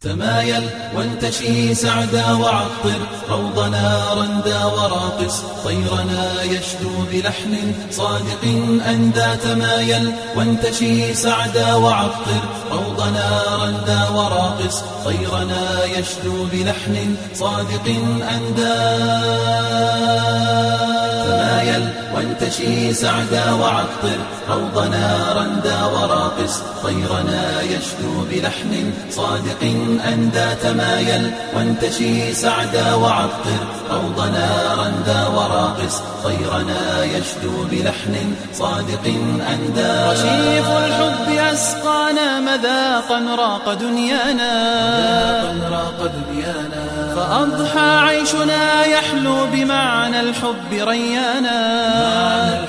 تمايل وانتشي سعدا وعطر روضنا رندا وراقص طيرنا يشدو بلحن صادق أندى تمايل وانتشي سعدا وعطر روضنا رندا وراقص طيرنا يشدو بلحن صادق أندى وانتشي سعدا وعطر. روضنا رندا وراقص. طيرنا يشدو بلحن صادق أندى تمايل وانتشي سعدا وعطر. روضنا رندا وراقص. طيرنا يشدو بلحن صادق أندى رشيق الحب أسقانا مذاقا راق دنيانا. راق دنيانا. فأضحى عيشنا يحلو بمعنى الحب ريانا.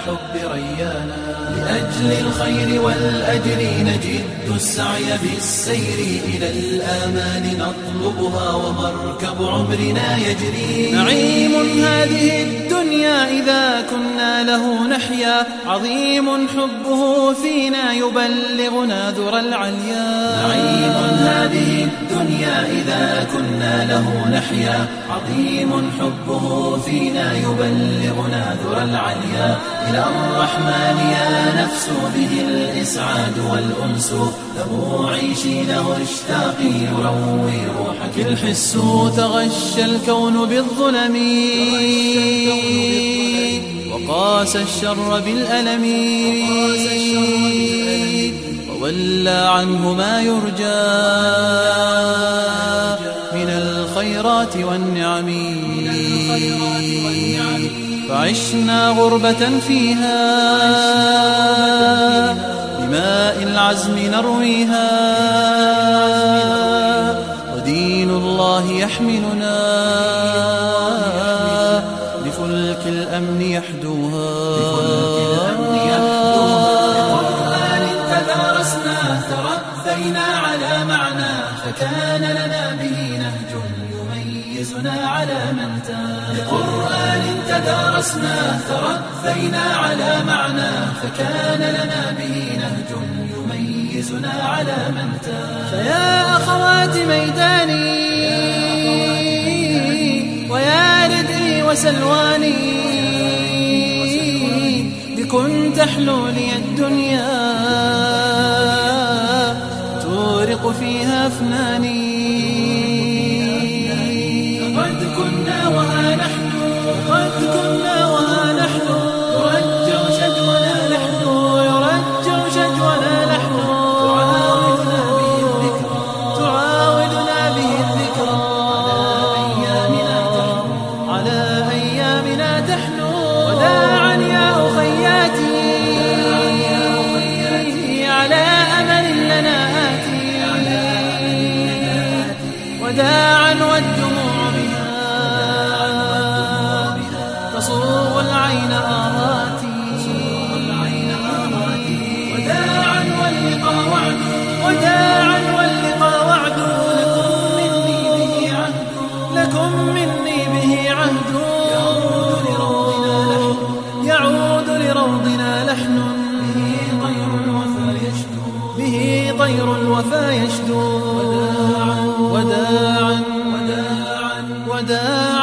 الحب ريانا. لأجل الخير والأجر نجد السعي بالسير إلى الآمال نطلبها ومركب عمرنا يجري. نعيم هذه الدنيا إذا كنا له نحيا. عظيم حبه فينا يبلغنا ذرى العليا. نعيم هذه الدنيا إذا كنا له نحيا. عظيم حبه فينا يبلغنا ذرى العليا. إلى الرحمن يا نفس به الإسعاد والأنس. له عيشي له اشتاقي يروي روحك. الحس تغشى الكون بالظلم. وقاس الشر بالألم. وولى عنه ما يرجى. من الخيرات والنعم. فعشنا غربة فيها. العزم نرويها. ودين الله يحملنا. بفلك الأمن يحدوها. تدارسنا تربينا على فكان لنا به نهج يميزنا على من تاب. لقرآن تدارسنا تربينا على معنى فكان لنا به نهج يميزنا على من تاب. فيا أخوات ميداني ويا ردئي وسلواني بكن تحلو لي الدنيا تورق فيها أفناني. أمل لنا طير الوفا يشدو. وداعا وداعا وداعا